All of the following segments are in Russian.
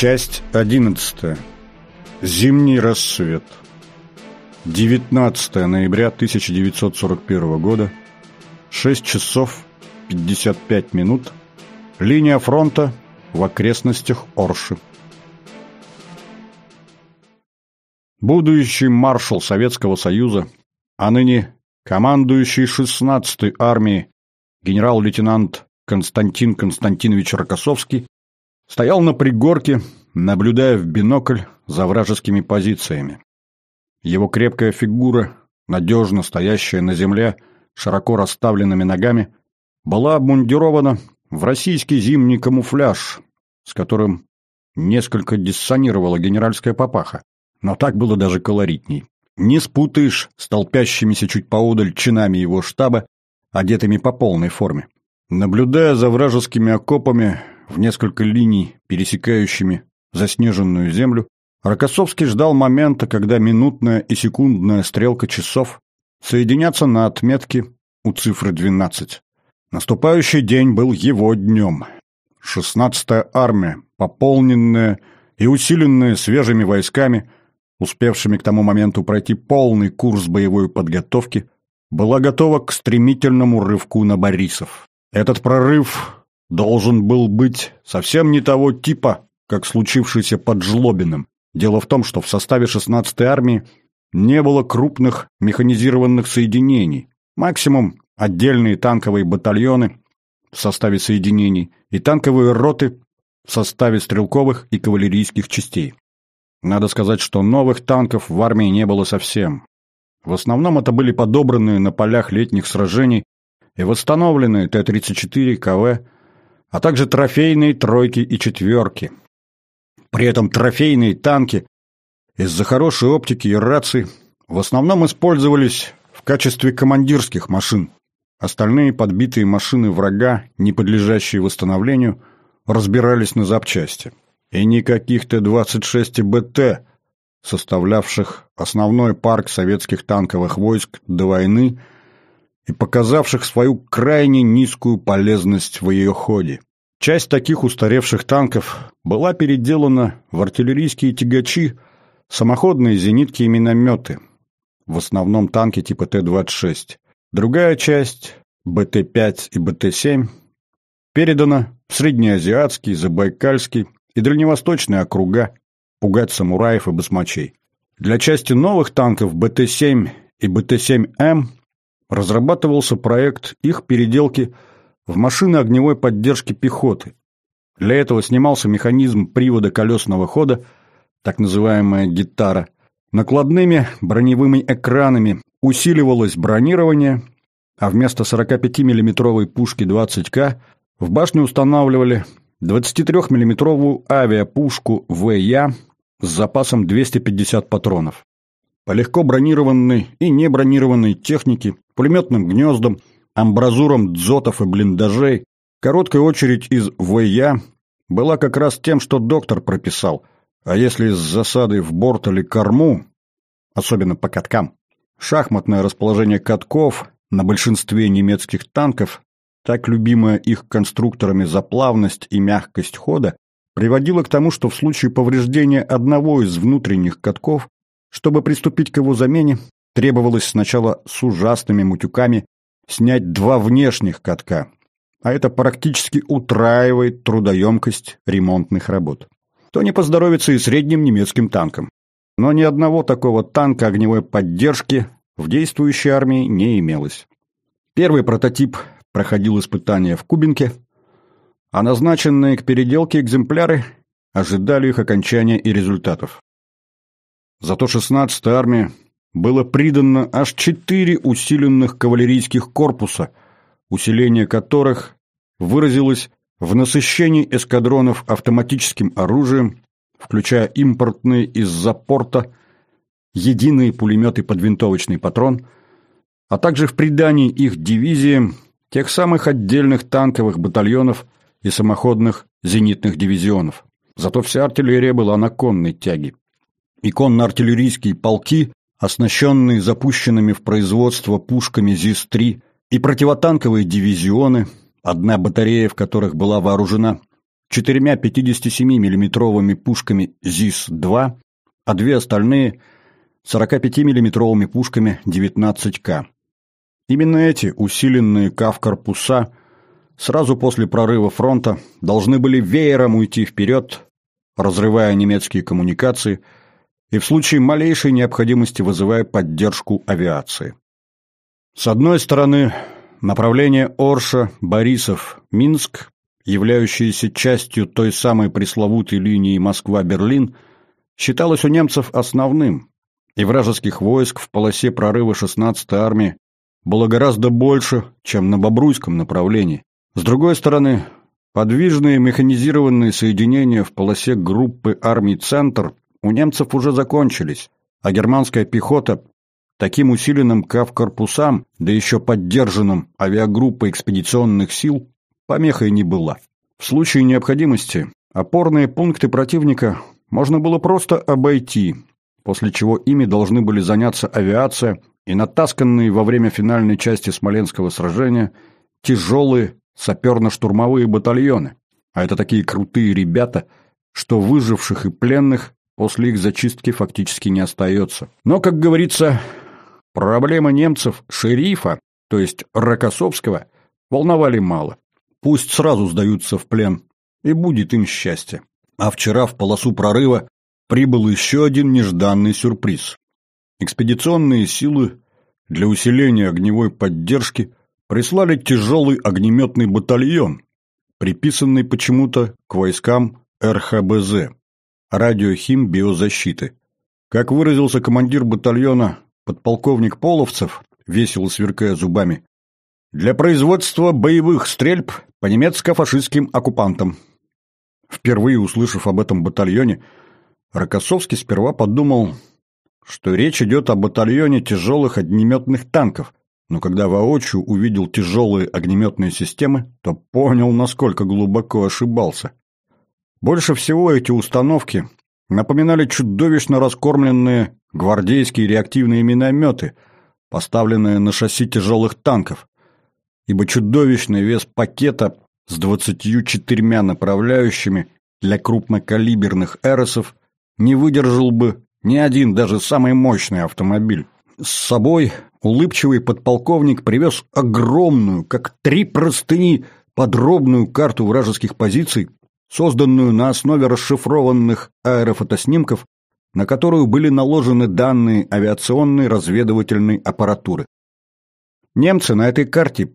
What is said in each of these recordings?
Часть 11. Зимний рассвет. 19 ноября 1941 года. 6 часов 55 минут. Линия фронта в окрестностях Орши. Будущий маршал Советского Союза, а ныне командующий 16-й армией генерал-лейтенант Константин Константинович Рокоссовский стоял на пригорке, наблюдая в бинокль за вражескими позициями. Его крепкая фигура, надежно стоящая на земле, широко расставленными ногами, была обмундирована в российский зимний камуфляж, с которым несколько диссонировала генеральская папаха, но так было даже колоритней. Не спутаешь с толпящимися чуть поодаль чинами его штаба, одетыми по полной форме. Наблюдая за вражескими окопами, в несколько линий, пересекающими заснеженную землю, Рокоссовский ждал момента, когда минутная и секундная стрелка часов соединятся на отметке у цифры 12. Наступающий день был его днем. 16-я армия, пополненная и усиленная свежими войсками, успевшими к тому моменту пройти полный курс боевой подготовки, была готова к стремительному рывку на Борисов. Этот прорыв должен был быть совсем не того типа, как случившийся под Жлобиным. Дело в том, что в составе 16-й армии не было крупных механизированных соединений, максимум отдельные танковые батальоны в составе соединений и танковые роты в составе стрелковых и кавалерийских частей. Надо сказать, что новых танков в армии не было совсем. В основном это были подобранные на полях летних сражений и восстановленные Т-34, КВ а также трофейные тройки и четверки. При этом трофейные танки из-за хорошей оптики и рации в основном использовались в качестве командирских машин. Остальные подбитые машины врага, не подлежащие восстановлению, разбирались на запчасти. И никаких Т-26 и БТ, составлявших основной парк советских танковых войск до войны, и показавших свою крайне низкую полезность в ее ходе. Часть таких устаревших танков была переделана в артиллерийские тягачи, самоходные зенитки и минометы, в основном танки типа Т-26. Другая часть, БТ-5 и БТ-7, передана в среднеазиатский, забайкальский и дальневосточные округа пугать самураев и басмачей. Для части новых танков БТ-7 и БТ-7М разрабатывался проект их переделки в машины огневой поддержки пехоты. Для этого снимался механизм привода колесного хода, так называемая гитара. Накладными броневыми экранами усиливалось бронирование, а вместо 45 миллиметровой пушки 20К в башню устанавливали 23 миллиметровую авиапушку ВЯ с запасом 250 патронов. По легко бронированной и небронированной технике пулеметным гнездам, амбразурам дзотов и блиндажей, короткая очередь из ВЯ была как раз тем, что доктор прописал, а если с засады в борт или корму, особенно по каткам, шахматное расположение катков на большинстве немецких танков, так любимое их конструкторами за плавность и мягкость хода, приводило к тому, что в случае повреждения одного из внутренних катков, чтобы приступить к его замене, Требовалось сначала с ужасными мутюками снять два внешних катка, а это практически утраивает трудоемкость ремонтных работ. То не поздоровится и средним немецким танкам. Но ни одного такого танка огневой поддержки в действующей армии не имелось. Первый прототип проходил испытания в Кубинке, а назначенные к переделке экземпляры ожидали их окончания и результатов. Зато 16-я армия было придано аж четыре усиленных кавалерийских корпуса, усиление которых выразилось в насыщении эскадронов автоматическим оружием, включая импортные из-за порта, единые пулеметы под винтовочный патрон, а также в придании их дивизиям тех самых отдельных танковых батальонов и самоходных зенитных дивизионов. Зато вся артиллерия была на конной тяге. И конно-артиллерийские полки оснащенные запущенными в производство пушками ЗИС-3 и противотанковые дивизионы, одна батарея в которых была вооружена четырьмя 57 миллиметровыми пушками ЗИС-2, а две остальные – 45 миллиметровыми пушками 19К. Именно эти усиленные КАВ-корпуса сразу после прорыва фронта должны были веером уйти вперед, разрывая немецкие коммуникации и в случае малейшей необходимости вызывая поддержку авиации. С одной стороны, направление Орша, Борисов, Минск, являющееся частью той самой пресловутой линии Москва-Берлин, считалось у немцев основным, и вражеских войск в полосе прорыва 16-й армии было гораздо больше, чем на Бобруйском направлении. С другой стороны, подвижные механизированные соединения в полосе группы армий «Центр» у немцев уже закончились, а германская пехота таким усиленным КАВ-корпусам, да еще поддержанным авиагруппой экспедиционных сил, помехой не была. В случае необходимости опорные пункты противника можно было просто обойти, после чего ими должны были заняться авиация и натасканные во время финальной части Смоленского сражения тяжелые саперно-штурмовые батальоны. А это такие крутые ребята, что выживших и пленных после их зачистки фактически не остается. Но, как говорится, проблемы немцев шерифа, то есть Рокоссовского, волновали мало. Пусть сразу сдаются в плен, и будет им счастье. А вчера в полосу прорыва прибыл еще один нежданный сюрприз. Экспедиционные силы для усиления огневой поддержки прислали тяжелый огнеметный батальон, приписанный почему-то к войскам РХБЗ – радиохим биозащиты. Как выразился командир батальона подполковник Половцев, весело сверкая зубами, для производства боевых стрельб по немецко-фашистским оккупантам. Впервые услышав об этом батальоне, Рокоссовский сперва подумал, что речь идет о батальоне тяжелых огнеметных танков, но когда воочию увидел тяжелые огнеметные системы, то понял, насколько глубоко ошибался. Больше всего эти установки напоминали чудовищно раскормленные гвардейские реактивные минометы, поставленные на шасси тяжелых танков, ибо чудовищный вес пакета с двадцатью четырьмя направляющими для крупнокалиберных эросов не выдержал бы ни один, даже самый мощный автомобиль. С собой улыбчивый подполковник привез огромную, как три простыни, подробную карту вражеских позиций, созданную на основе расшифрованных аэрофотоснимков, на которую были наложены данные авиационной разведывательной аппаратуры. Немцы на этой карте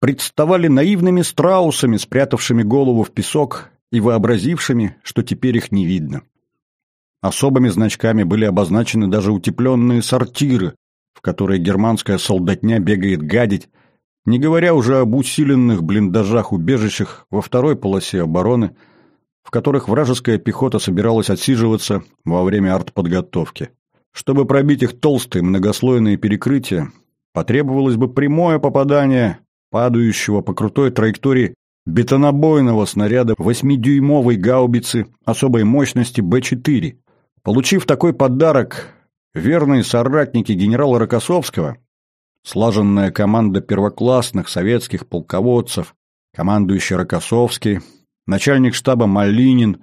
представали наивными страусами, спрятавшими голову в песок и вообразившими, что теперь их не видно. Особыми значками были обозначены даже утепленные сортиры, в которые германская солдатня бегает гадить, не говоря уже об усиленных блиндажах-убежищах во второй полосе обороны, в которых вражеская пехота собиралась отсиживаться во время артподготовки. Чтобы пробить их толстые многослойные перекрытия, потребовалось бы прямое попадание падающего по крутой траектории бетонобойного снаряда 8-дюймовой гаубицы особой мощности Б-4, Получив такой подарок, верные соратники генерала Рокоссовского, слаженная команда первоклассных советских полководцев, командующий Рокоссовский, начальник штаба Малинин,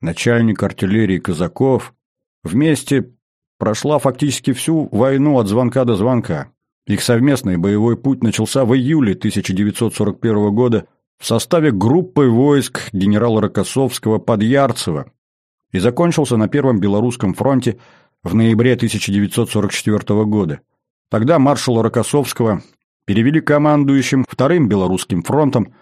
начальник артиллерии Казаков, вместе прошла фактически всю войну от звонка до звонка. Их совместный боевой путь начался в июле 1941 года в составе группы войск генерала Рокоссовского под Ярцево, и закончился на Первом Белорусском фронте в ноябре 1944 года. Тогда маршала Рокоссовского перевели командующим Вторым Белорусским фронтом,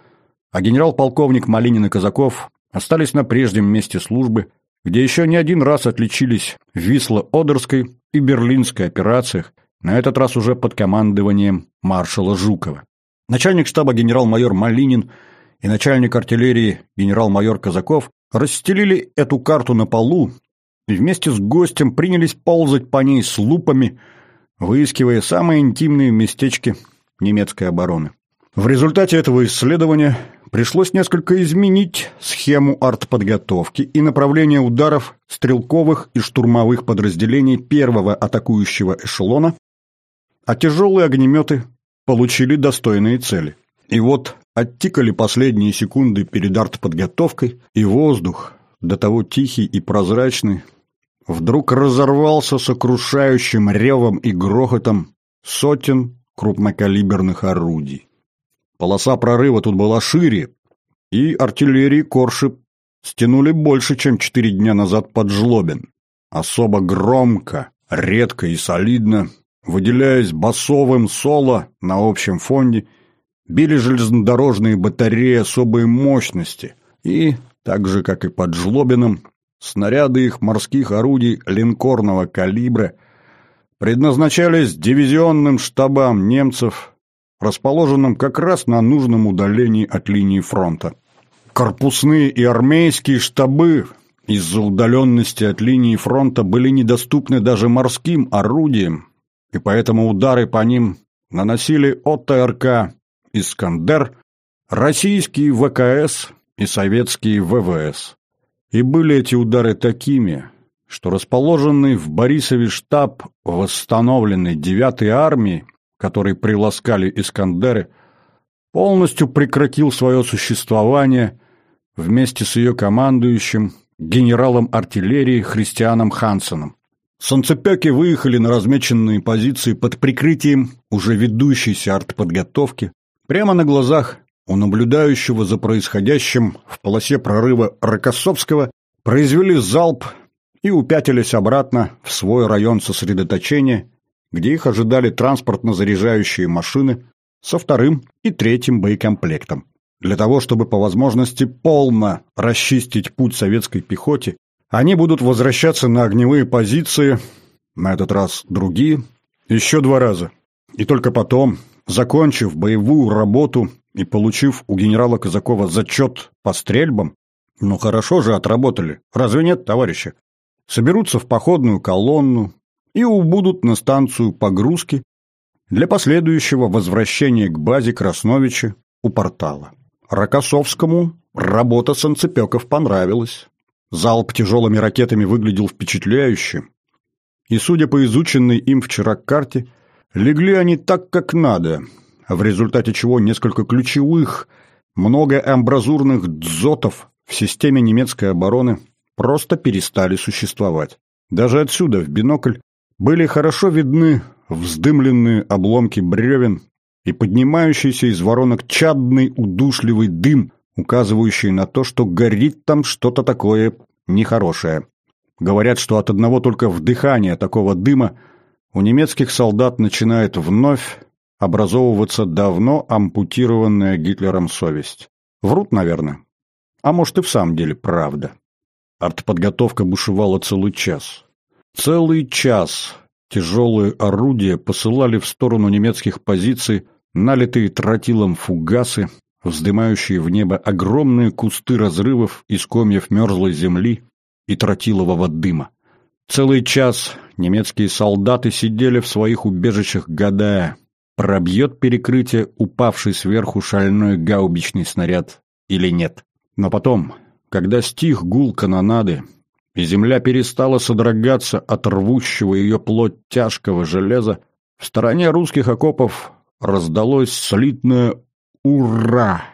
а генерал-полковник Малинин и Казаков остались на прежнем месте службы, где еще не один раз отличились в Висло-Одерской и Берлинской операциях, на этот раз уже под командованием маршала Жукова. Начальник штаба генерал-майор Малинин и начальник артиллерии генерал-майор Казаков расстелили эту карту на полу и вместе с гостем принялись ползать по ней с лупами, выискивая самые интимные местечки немецкой обороны. В результате этого исследования пришлось несколько изменить схему артподготовки и направление ударов стрелковых и штурмовых подразделений первого атакующего эшелона, а тяжелые огнеметы получили достойные цели. И вот оттикали последние секунды перед артподготовкой, и воздух, до того тихий и прозрачный, вдруг разорвался сокрушающим ревом и грохотом сотен крупнокалиберных орудий. Полоса прорыва тут была шире, и артиллерии Корши стянули больше, чем четыре дня назад под Жлобин. Особо громко, редко и солидно, выделяясь басовым соло на общем фоне, били железнодорожные батареи особой мощности и, так же, как и под Жлобином, снаряды их морских орудий линкорного калибра предназначались дивизионным штабам немцев, расположенным как раз на нужном удалении от линии фронта. Корпусные и армейские штабы из-за удаленности от линии фронта были недоступны даже морским орудиям, и поэтому удары по ним наносили ОТРК «Искандер», российские ВКС и советские ВВС. И были эти удары такими, что расположенный в Борисове штаб восстановленной 9-й армии, который приласкали «Искандеры», полностью прекратил свое существование вместе с ее командующим, генералом артиллерии Христианом Хансеном. Солнцепеки выехали на размеченные позиции под прикрытием уже ведущейся артподготовки, прямо на глазах у наблюдающего за происходящим в полосе прорыва Рокоссовского произвели залп и упятились обратно в свой район сосредоточения, где их ожидали транспортно-заряжающие машины со вторым и третьим боекомплектом. Для того, чтобы по возможности полно расчистить путь советской пехоте, они будут возвращаться на огневые позиции, на этот раз другие, еще два раза. И только потом, закончив боевую работу и получив у генерала Казакова зачет по стрельбам, ну хорошо же отработали, разве нет, товарищи? Соберутся в походную колонну и убудут на станцию погрузки для последующего возвращения к базе Красновича у портала. Рокоссовскому работа санцепеков понравилась. Залп тяжелыми ракетами выглядел впечатляюще. И, судя по изученной им вчера карте, легли они так, как надо, в результате чего несколько ключевых, многоамбразурных дзотов в системе немецкой обороны просто перестали существовать. Даже отсюда, в бинокль, были хорошо видны вздымленные обломки бревен и поднимающийся из воронок чадный удушливый дым, указывающий на то, что горит там что-то такое нехорошее. Говорят, что от одного только вдыхания такого дыма у немецких солдат начинает вновь образовываться давно ампутированная Гитлером совесть. Врут, наверное. А может и в самом деле правда. Артподготовка бушевала целый час. Целый час Тяжелые орудия посылали в сторону немецких позиций налитые тротилом фугасы, вздымающие в небо огромные кусты разрывов из комьев мерзлой земли и тротилового дыма. Целый час немецкие солдаты сидели в своих убежищах, гадая, пробьет перекрытие упавший сверху шальной гаубичный снаряд или нет. Но потом, когда стих гул канонады, и земля перестала содрогаться от рвущего ее плоть тяжкого железа, в стороне русских окопов раздалось слитное «Ура!».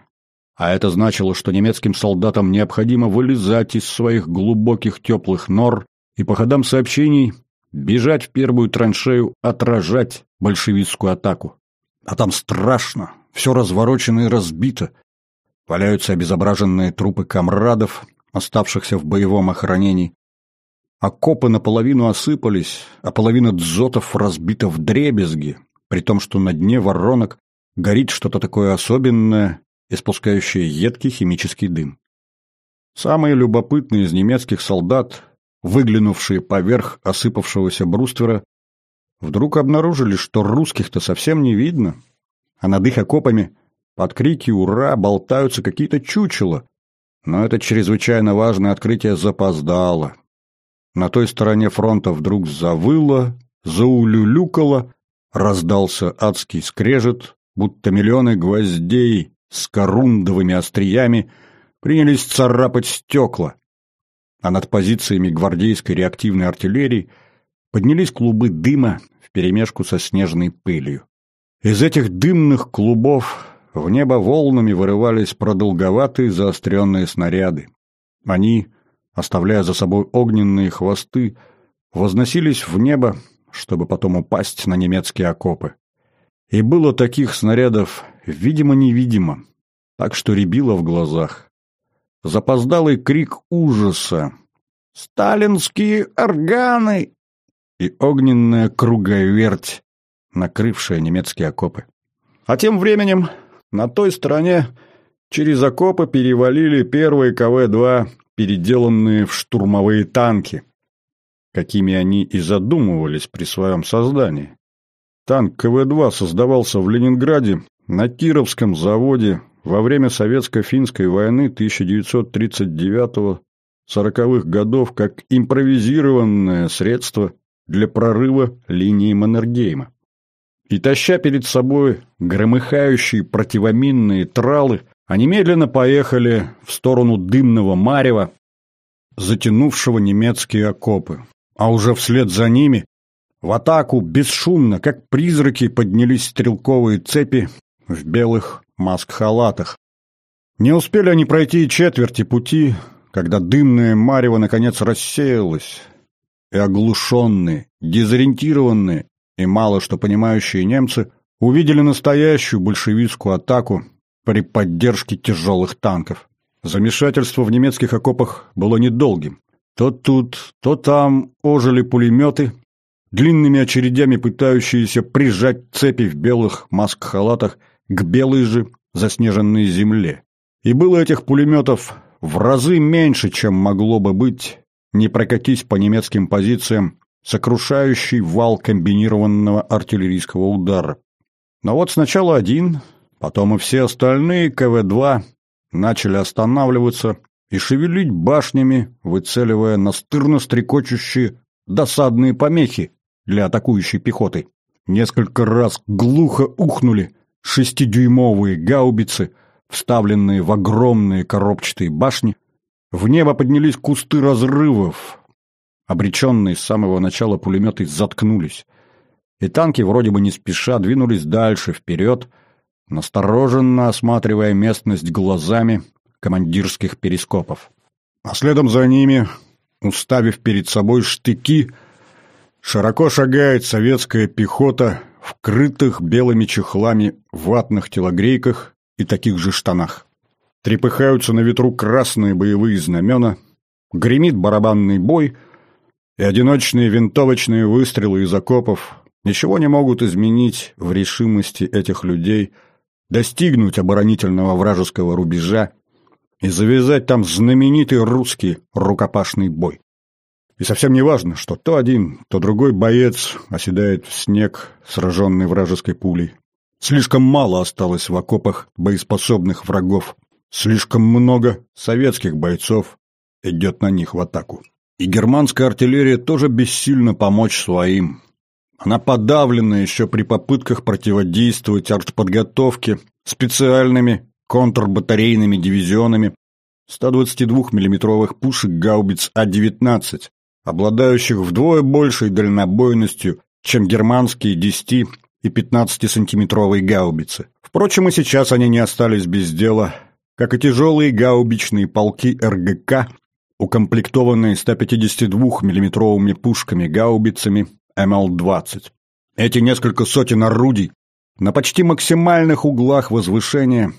А это значило, что немецким солдатам необходимо вылезать из своих глубоких теплых нор и по ходам сообщений бежать в первую траншею, отражать большевистскую атаку. А там страшно, все разворочено и разбито. Валяются обезображенные трупы комрадов, оставшихся в боевом охранении. Окопы наполовину осыпались, а половина дзотов разбита в дребезги, при том, что на дне воронок горит что-то такое особенное, испускающее едкий химический дым. Самые любопытные из немецких солдат, выглянувшие поверх осыпавшегося бруствера, вдруг обнаружили, что русских-то совсем не видно, а над их окопами под крики «Ура!» болтаются какие-то чучела, но это чрезвычайно важное открытие запоздало. На той стороне фронта вдруг завыло, заулюлюкало, раздался адский скрежет, будто миллионы гвоздей с корундовыми остриями принялись царапать стекла, а над позициями гвардейской реактивной артиллерии поднялись клубы дыма вперемешку со снежной пылью. Из этих дымных клубов в небо волнами вырывались продолговатые заостренные снаряды. Они, оставляя за собой огненные хвосты, возносились в небо, чтобы потом упасть на немецкие окопы. И было таких снарядов видимо-невидимо, так что рябило в глазах. Запоздалый крик ужаса. «Сталинские органы!» И огненная круговерть, накрывшая немецкие окопы. А тем временем на той стороне через окопы перевалили первые КВ-2, переделанные в штурмовые танки, какими они и задумывались при своем создании. Танк КВ-2 создавался в Ленинграде на Кировском заводе во время Советско-финской войны 1939-40-х годов как импровизированное средство для прорыва линии Маннергейма. И таща перед собой громыхающие противоминные тралы, они медленно поехали в сторону дымного марева, затянувшего немецкие окопы. А уже вслед за ними в атаку бесшумно, как призраки, поднялись стрелковые цепи в белых маск-халатах. Не успели они пройти и четверти пути, когда дымное марево наконец рассеялось, и оглушенные, дезориентированные и мало что понимающие немцы увидели настоящую большевистскую атаку при поддержке тяжелых танков. Замешательство в немецких окопах было недолгим. То тут, то там ожили пулеметы, длинными очередями пытающиеся прижать цепи в белых маск-халатах к белой же заснеженной земле. И было этих пулеметов в разы меньше, чем могло бы быть, не прокатись по немецким позициям сокрушающий вал комбинированного артиллерийского удара. Но вот сначала один, потом и все остальные КВ-2 начали останавливаться и шевелить башнями, выцеливая настырно стрекочущие досадные помехи для атакующей пехоты. Несколько раз глухо ухнули шестидюймовые гаубицы, вставленные в огромные коробчатые башни. В небо поднялись кусты разрывов. Обреченные с самого начала пулеметы заткнулись. И танки вроде бы не спеша двинулись дальше, вперед, настороженно осматривая местность глазами командирских перископов. А следом за ними, уставив перед собой штыки, широко шагает советская пехота в крытых белыми чехлами ватных телогрейках и таких же штанах. Трепыхаются на ветру красные боевые знамена, гремит барабанный бой, и одиночные винтовочные выстрелы из окопов ничего не могут изменить в решимости этих людей достигнуть оборонительного вражеского рубежа и завязать там знаменитый русский рукопашный бой. И совсем не важно, что то один, то другой боец оседает в снег, сраженный вражеской пулей. Слишком мало осталось в окопах боеспособных врагов. Слишком много советских бойцов идет на них в атаку. И германская артиллерия тоже бессильно помочь своим. Она подавлена еще при попытках противодействовать артподготовке специальными контрбатарейными дивизионами 122 миллиметровых пушек гаубиц А-19, обладающих вдвое большей дальнобойностью, чем германские 10 и 15-сантиметровые гаубицы. Впрочем, и сейчас они не остались без дела, как и тяжелые гаубичные полки РГК, укомплектованные 152 миллиметровыми пушками-гаубицами МЛ-20. Эти несколько сотен орудий на почти максимальных углах возвышения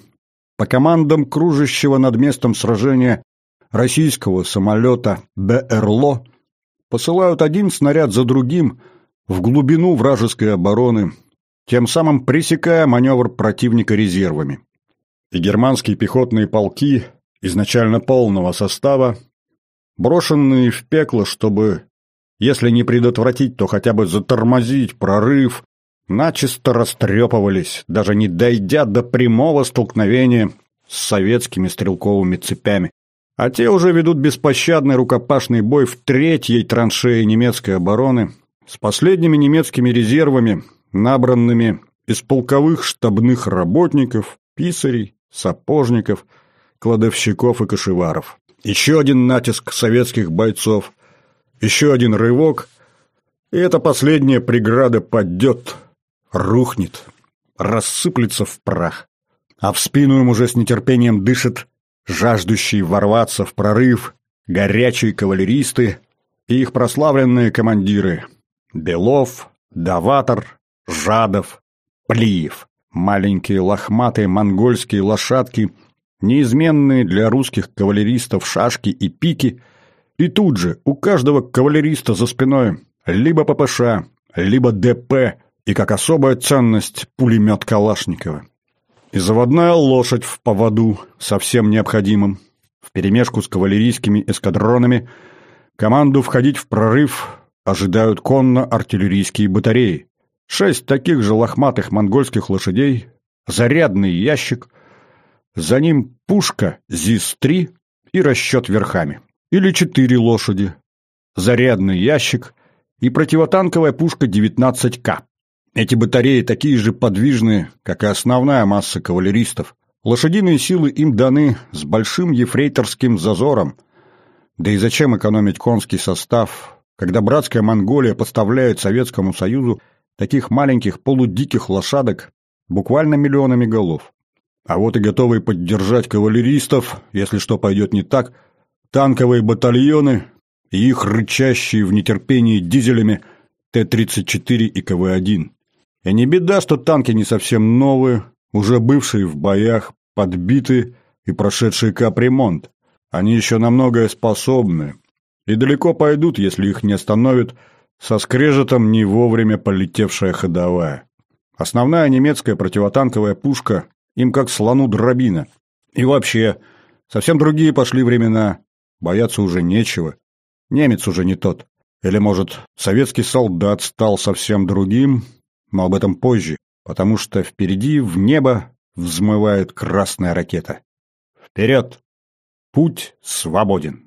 по командам кружащего над местом сражения российского самолета БРЛО посылают один снаряд за другим в глубину вражеской обороны, тем самым пресекая маневр противника резервами. И германские пехотные полки изначально полного состава, брошенные в пекло, чтобы, если не предотвратить, то хотя бы затормозить прорыв начисто растрепывались, даже не дойдя до прямого столкновения с советскими стрелковыми цепями. А те уже ведут беспощадный рукопашный бой в третьей траншее немецкой обороны с последними немецкими резервами, набранными из полковых штабных работников, писарей, сапожников, кладовщиков и кошеваров. Еще один натиск советских бойцов, еще один рывок, и эта последняя преграда падет – рухнет, рассыплется в прах. а в спину им уже с нетерпением дышат жаждущие ворваться в прорыв горячие кавалеристы и их прославленные командиры Белов, Даватор, Жадов, Плиев. Маленькие лохматые монгольские лошадки, неизменные для русских кавалеристов шашки и пики, и тут же у каждого кавалериста за спиной либо ППШ, либо ДП и, как особая ценность, пулемет Калашникова. И заводная лошадь в поводу совсем необходимым. Вперемешку с кавалерийскими эскадронами команду входить в прорыв ожидают конно-артиллерийские батареи. Шесть таких же лохматых монгольских лошадей, зарядный ящик, за ним пушка ЗИС-3 и расчет верхами. Или четыре лошади, зарядный ящик и противотанковая пушка 19К. Эти батареи такие же подвижные, как и основная масса кавалеристов. Лошадиные силы им даны с большим ефрейторским зазором. Да и зачем экономить конский состав, когда братская Монголия поставляет Советскому Союзу таких маленьких полудиких лошадок буквально миллионами голов. А вот и готовые поддержать кавалеристов, если что пойдет не так, танковые батальоны и их рычащие в нетерпении дизелями Т-34 и КВ-1. И не беда, что танки не совсем новые, уже бывшие в боях, подбитые и прошедшие капремонт. Они еще на многое способны. И далеко пойдут, если их не остановят со скрежетом не вовремя полетевшая ходовая. Основная немецкая противотанковая пушка им как слону дробина. И вообще, совсем другие пошли времена. Бояться уже нечего. Немец уже не тот. Или, может, советский солдат стал совсем другим, но об этом позже, потому что впереди в небо взмывает красная ракета. Вперед! Путь свободен!